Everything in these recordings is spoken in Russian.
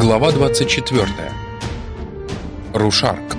Глава 24. Рушарк.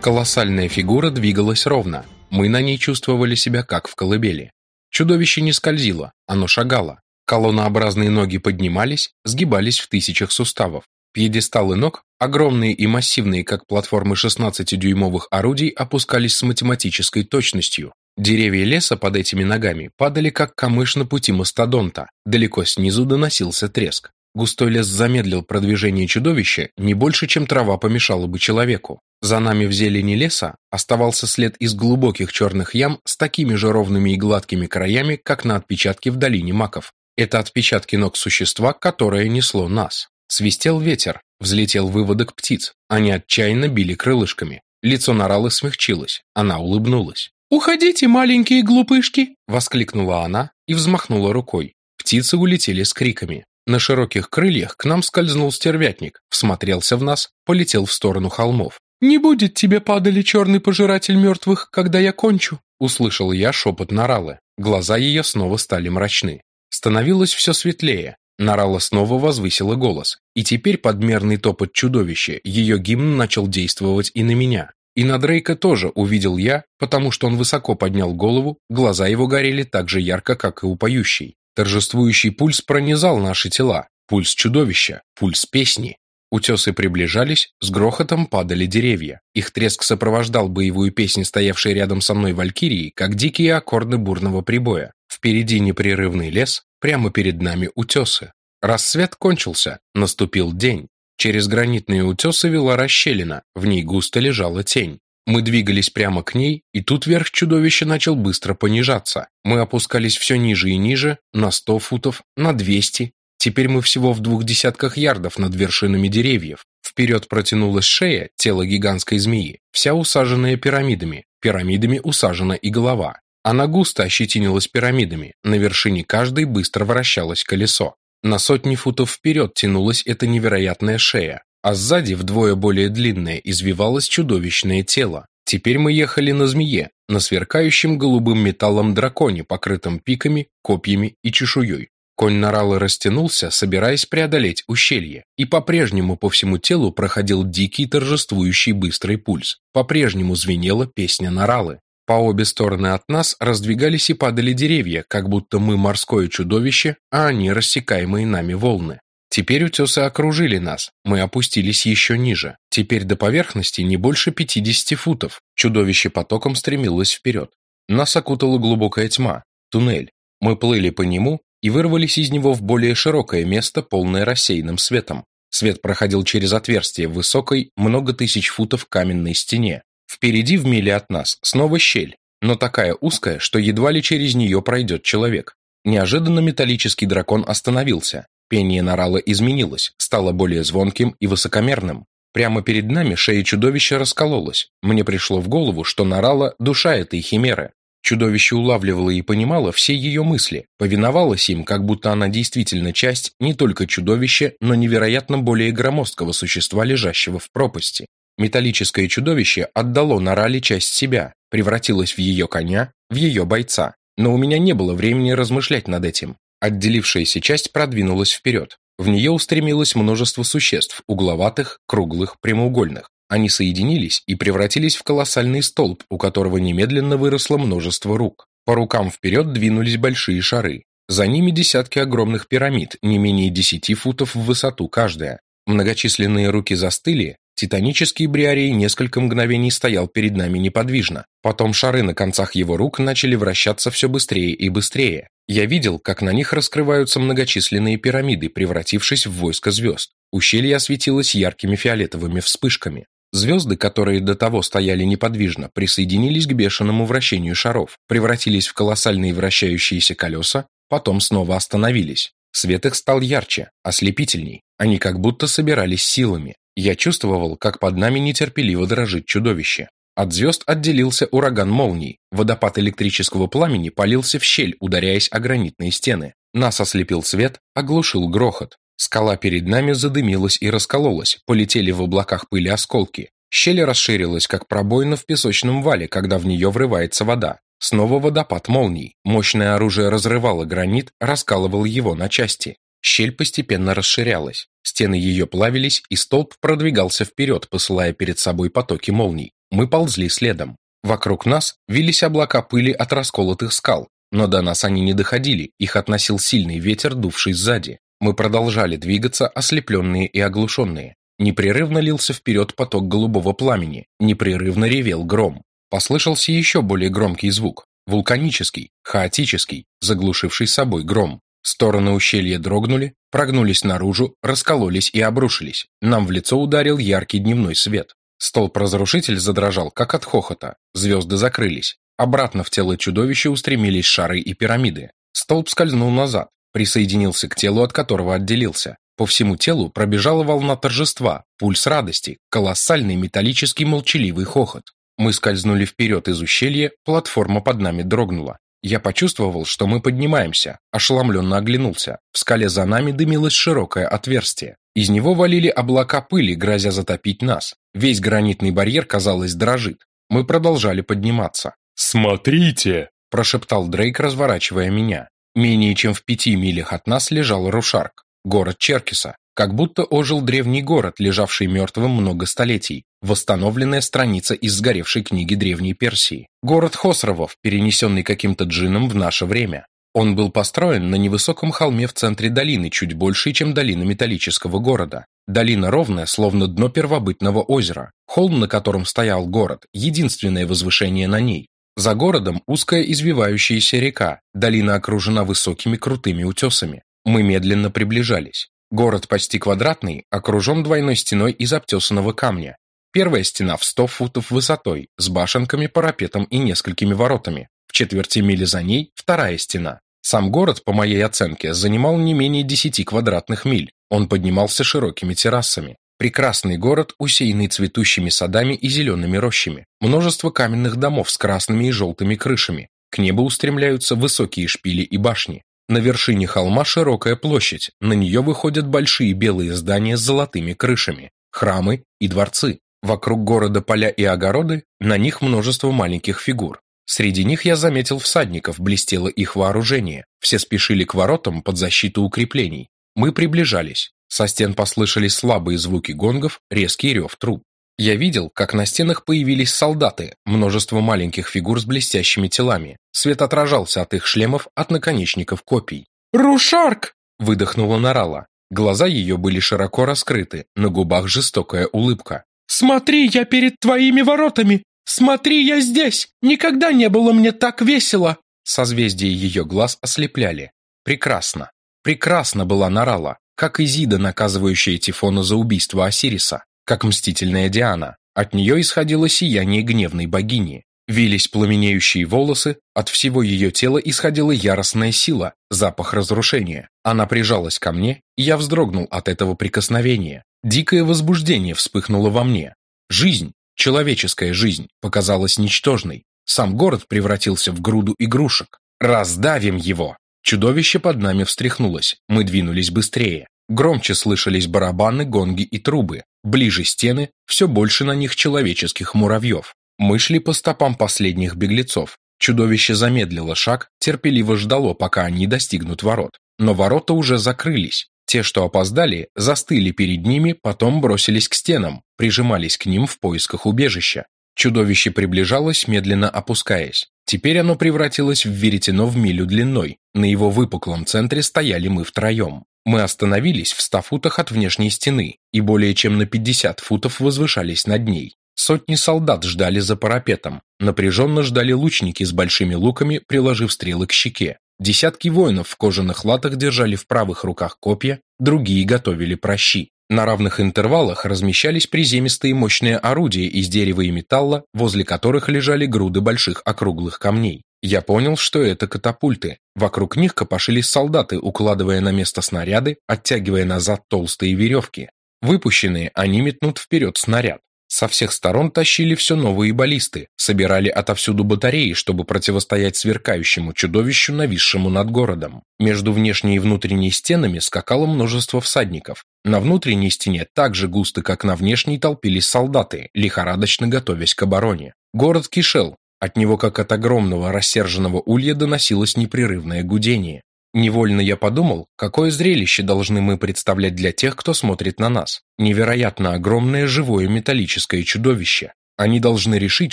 Колоссальная фигура двигалась ровно. Мы на ней чувствовали себя как в колыбели. Чудовище не скользило, оно шагало. Колоннообразные ноги поднимались, сгибались в тысячах суставов. Пьедесталы ног, огромные и массивные, как платформы 16-дюймовых орудий, опускались с математической точностью. Деревья леса под этими ногами падали, как камыш на пути мастодонта. Далеко снизу доносился треск. Густой лес замедлил продвижение чудовища не больше, чем трава помешала бы человеку. За нами в зелени леса оставался след из глубоких черных ям с такими же ровными и гладкими краями, как на отпечатке в долине маков. Это отпечатки ног существа, которое несло нас. Свистел ветер, взлетел выводок птиц. Они отчаянно били крылышками. Лицо Наралы смягчилось. Она улыбнулась. «Уходите, маленькие глупышки!» — воскликнула она и взмахнула рукой. Птицы улетели с криками. На широких крыльях к нам скользнул стервятник, всмотрелся в нас, полетел в сторону холмов. «Не будет тебе, падали, черный пожиратель мертвых, когда я кончу!» Услышал я шепот Наралы. Глаза ее снова стали мрачны. Становилось все светлее. Нарала снова возвысила голос, и теперь подмерный топот чудовища, ее гимн начал действовать и на меня. И на Дрейка тоже увидел я, потому что он высоко поднял голову, глаза его горели так же ярко, как и у поющей. Торжествующий пульс пронизал наши тела, пульс чудовища, пульс песни. Утесы приближались, с грохотом падали деревья. Их треск сопровождал боевую песнь, стоявшей рядом со мной валькирии, как дикие аккорды бурного прибоя. Впереди непрерывный лес, прямо перед нами утесы. Рассвет кончился, наступил день. Через гранитные утесы вела расщелина, в ней густо лежала тень. Мы двигались прямо к ней, и тут верх чудовища начал быстро понижаться. Мы опускались все ниже и ниже, на сто футов, на двести. Теперь мы всего в двух десятках ярдов над вершинами деревьев. Вперед протянулась шея, тело гигантской змеи, вся усаженная пирамидами. Пирамидами усажена и голова. Она густо ощетинилась пирамидами, на вершине каждой быстро вращалось колесо. На сотни футов вперед тянулась эта невероятная шея, а сзади вдвое более длинное извивалось чудовищное тело. Теперь мы ехали на змее, на сверкающем голубым металлом драконе, покрытом пиками, копьями и чешуей. Конь Наралы растянулся, собираясь преодолеть ущелье, и по-прежнему по всему телу проходил дикий торжествующий быстрый пульс. По-прежнему звенела песня Наралы. По обе стороны от нас раздвигались и падали деревья, как будто мы морское чудовище, а они рассекаемые нами волны. Теперь утесы окружили нас, мы опустились еще ниже. Теперь до поверхности не больше 50 футов. Чудовище потоком стремилось вперед. Нас окутала глубокая тьма, туннель. Мы плыли по нему и вырвались из него в более широкое место, полное рассеянным светом. Свет проходил через отверстие в высокой, много тысяч футов каменной стене. Впереди в миле от нас снова щель, но такая узкая, что едва ли через нее пройдет человек. Неожиданно металлический дракон остановился. Пение Нарала изменилось, стало более звонким и высокомерным. Прямо перед нами шея чудовища раскололась. Мне пришло в голову, что Нарала – душа этой химеры. Чудовище улавливало и понимало все ее мысли, повиновалось им, как будто она действительно часть не только чудовища, но невероятно более громоздкого существа, лежащего в пропасти. Металлическое чудовище отдало Нарали часть себя, превратилось в ее коня, в ее бойца. Но у меня не было времени размышлять над этим. Отделившаяся часть продвинулась вперед. В нее устремилось множество существ, угловатых, круглых, прямоугольных. Они соединились и превратились в колоссальный столб, у которого немедленно выросло множество рук. По рукам вперед двинулись большие шары. За ними десятки огромных пирамид, не менее десяти футов в высоту каждая. Многочисленные руки застыли, Титанический бриарий несколько мгновений стоял перед нами неподвижно. Потом шары на концах его рук начали вращаться все быстрее и быстрее. Я видел, как на них раскрываются многочисленные пирамиды, превратившись в войско звезд. Ущелье осветилось яркими фиолетовыми вспышками. Звезды, которые до того стояли неподвижно, присоединились к бешеному вращению шаров, превратились в колоссальные вращающиеся колеса, потом снова остановились. Свет их стал ярче, ослепительней. Они как будто собирались силами. Я чувствовал, как под нами нетерпеливо дрожит чудовище. От звезд отделился ураган молний. Водопад электрического пламени полился в щель, ударяясь о гранитные стены. Нас ослепил свет, оглушил грохот. Скала перед нами задымилась и раскололась, полетели в облаках пыли осколки. Щель расширилась, как пробоина в песочном вале, когда в нее врывается вода. Снова водопад молний. Мощное оружие разрывало гранит, раскалывало его на части. Щель постепенно расширялась, стены ее плавились, и столб продвигался вперед, посылая перед собой потоки молний. Мы ползли следом. Вокруг нас вились облака пыли от расколотых скал, но до нас они не доходили, их относил сильный ветер, дувший сзади. Мы продолжали двигаться, ослепленные и оглушенные. Непрерывно лился вперед поток голубого пламени, непрерывно ревел гром. Послышался еще более громкий звук, вулканический, хаотический, заглушивший собой гром. Стороны ущелья дрогнули, прогнулись наружу, раскололись и обрушились. Нам в лицо ударил яркий дневной свет. Столб-разрушитель задрожал, как от хохота. Звезды закрылись. Обратно в тело чудовища устремились шары и пирамиды. Столб скользнул назад, присоединился к телу, от которого отделился. По всему телу пробежала волна торжества, пульс радости, колоссальный металлический молчаливый хохот. Мы скользнули вперед из ущелья, платформа под нами дрогнула. Я почувствовал, что мы поднимаемся, ошеломленно оглянулся. В скале за нами дымилось широкое отверстие. Из него валили облака пыли, грозя затопить нас. Весь гранитный барьер, казалось, дрожит. Мы продолжали подниматься. «Смотрите!» – прошептал Дрейк, разворачивая меня. Менее чем в пяти милях от нас лежал Рушарк, город Черкиса, как будто ожил древний город, лежавший мертвым много столетий, восстановленная страница из сгоревшей книги Древней Персии. Город Хосровов, перенесенный каким-то джином в наше время. Он был построен на невысоком холме в центре долины, чуть больше, чем долина металлического города. Долина ровная, словно дно первобытного озера. Холм, на котором стоял город, единственное возвышение на ней. За городом узкая извивающаяся река, долина окружена высокими крутыми утесами. Мы медленно приближались. Город почти квадратный, окружен двойной стеной из обтесанного камня. Первая стена в 100 футов высотой, с башенками, парапетом и несколькими воротами. В четверти мили за ней вторая стена. Сам город, по моей оценке, занимал не менее 10 квадратных миль. Он поднимался широкими террасами. Прекрасный город, усеянный цветущими садами и зелеными рощами. Множество каменных домов с красными и желтыми крышами. К небу устремляются высокие шпили и башни. На вершине холма широкая площадь, на нее выходят большие белые здания с золотыми крышами, храмы и дворцы. Вокруг города поля и огороды, на них множество маленьких фигур. Среди них я заметил всадников, блестело их вооружение. Все спешили к воротам под защиту укреплений. Мы приближались. Со стен послышались слабые звуки гонгов, резкий рев труб. Я видел, как на стенах появились солдаты, множество маленьких фигур с блестящими телами. Свет отражался от их шлемов, от наконечников копий. «Рушарк!» – выдохнула Нарала. Глаза ее были широко раскрыты, на губах жестокая улыбка. «Смотри, я перед твоими воротами! Смотри, я здесь! Никогда не было мне так весело!» Созвездия ее глаз ослепляли. Прекрасно. Прекрасно была Нарала как Изида, наказывающая Тифона за убийство Осириса, как мстительная Диана. От нее исходило сияние гневной богини. Вились пламенеющие волосы, от всего ее тела исходила яростная сила, запах разрушения. Она прижалась ко мне, и я вздрогнул от этого прикосновения. Дикое возбуждение вспыхнуло во мне. Жизнь, человеческая жизнь, показалась ничтожной. Сам город превратился в груду игрушек. Раздавим его! Чудовище под нами встряхнулось, мы двинулись быстрее. Громче слышались барабаны, гонги и трубы. Ближе стены, все больше на них человеческих муравьев. Мы шли по стопам последних беглецов. Чудовище замедлило шаг, терпеливо ждало, пока они достигнут ворот. Но ворота уже закрылись. Те, что опоздали, застыли перед ними, потом бросились к стенам, прижимались к ним в поисках убежища. Чудовище приближалось, медленно опускаясь. Теперь оно превратилось в веретено в милю длиной. На его выпуклом центре стояли мы втроем. Мы остановились в ста футах от внешней стены и более чем на 50 футов возвышались над ней. Сотни солдат ждали за парапетом. Напряженно ждали лучники с большими луками, приложив стрелы к щеке. Десятки воинов в кожаных латах держали в правых руках копья, другие готовили прощи. На равных интервалах размещались приземистые мощные орудия из дерева и металла, возле которых лежали груды больших округлых камней. Я понял, что это катапульты. Вокруг них копошились солдаты, укладывая на место снаряды, оттягивая назад толстые веревки. Выпущенные, они метнут вперед снаряд. Со всех сторон тащили все новые баллисты, собирали отовсюду батареи, чтобы противостоять сверкающему чудовищу, нависшему над городом. Между внешней и внутренней стенами скакало множество всадников. На внутренней стене так же густо, как на внешней, толпились солдаты, лихорадочно готовясь к обороне. Город кишел, от него, как от огромного рассерженного улья, доносилось непрерывное гудение. Невольно я подумал, какое зрелище должны мы представлять для тех, кто смотрит на нас. Невероятно огромное живое металлическое чудовище. Они должны решить,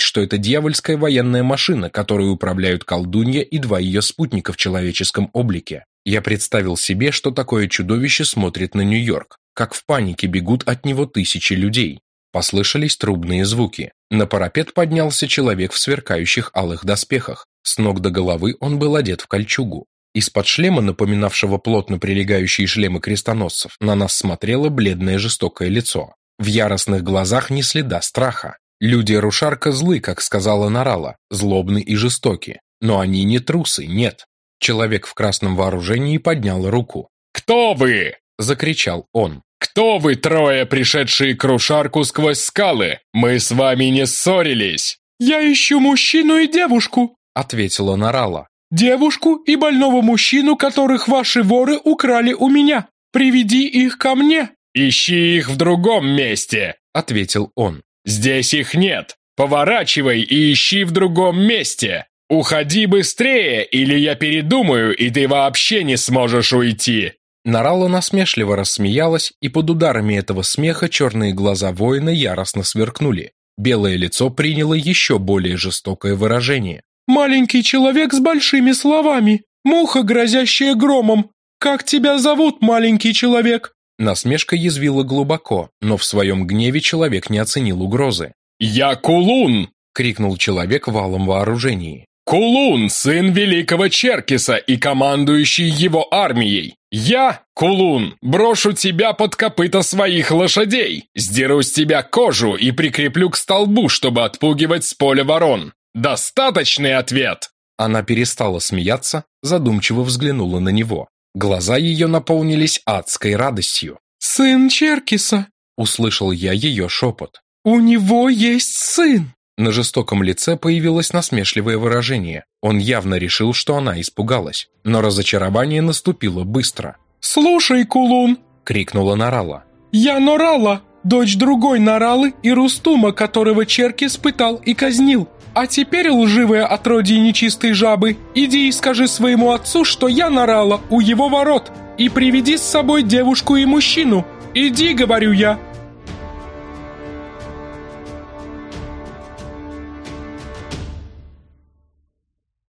что это дьявольская военная машина, которой управляют колдунья и два ее спутника в человеческом облике. Я представил себе, что такое чудовище смотрит на Нью-Йорк, как в панике бегут от него тысячи людей. Послышались трубные звуки. На парапет поднялся человек в сверкающих алых доспехах. С ног до головы он был одет в кольчугу. Из-под шлема, напоминавшего плотно прилегающие шлемы крестоносцев, на нас смотрело бледное жестокое лицо. В яростных глазах ни следа страха. Люди Рушарка злы, как сказала Нарала, злобны и жестоки. Но они не трусы, нет. Человек в красном вооружении поднял руку. «Кто вы?» – закричал он. «Кто вы трое, пришедшие к Рушарку сквозь скалы? Мы с вами не ссорились!» «Я ищу мужчину и девушку», — ответила Нарала. «Девушку и больного мужчину, которых ваши воры украли у меня. Приведи их ко мне». «Ищи их в другом месте», — ответил он. «Здесь их нет. Поворачивай и ищи в другом месте. Уходи быстрее, или я передумаю, и ты вообще не сможешь уйти». Нарала насмешливо рассмеялась, и под ударами этого смеха черные глаза воина яростно сверкнули. Белое лицо приняло еще более жестокое выражение. «Маленький человек с большими словами, муха, грозящая громом. Как тебя зовут, маленький человек?» Насмешка язвила глубоко, но в своем гневе человек не оценил угрозы. «Я Кулун!» — крикнул человек в алом вооружении. «Кулун, сын великого Черкиса и командующий его армией! Я, Кулун, брошу тебя под копыта своих лошадей, сдеру с тебя кожу и прикреплю к столбу, чтобы отпугивать с поля ворон! Достаточный ответ!» Она перестала смеяться, задумчиво взглянула на него. Глаза ее наполнились адской радостью. «Сын Черкиса!» — услышал я ее шепот. «У него есть сын!» На жестоком лице появилось насмешливое выражение. Он явно решил, что она испугалась. Но разочарование наступило быстро. «Слушай, Кулун!» — крикнула Нарала. «Я Норала, дочь другой Наралы и Рустума, которого Черки испытал и казнил. А теперь, лживая отродье нечистой жабы, иди и скажи своему отцу, что я Нарала у его ворот, и приведи с собой девушку и мужчину. Иди, говорю я!»